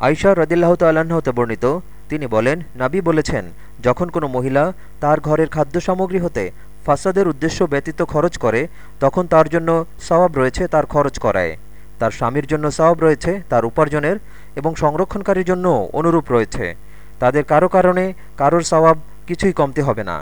আইসা রদিল্লাহ তাল্লাহতে বর্ণিত, তিনি বলেন, নাবি বলেছেন, যখন কোনো মহিলা তার ঘরের খাদ্য সামগ্রী হতে ফাসাদের উদ্দেশ্য ব্যতীত খরচ করে, তখন তার জন্য সওয়াব রয়েছে তার খরচ করায়। তার স্বামীর জন্য সওয়াব রয়েছে তার উপার্জনের এবং সংরক্ষণকারীর জন্য অনুরূপ রয়েছে। তাদের কারও কারণে কারোর সওয়াব কিছুই কমতে হবে না।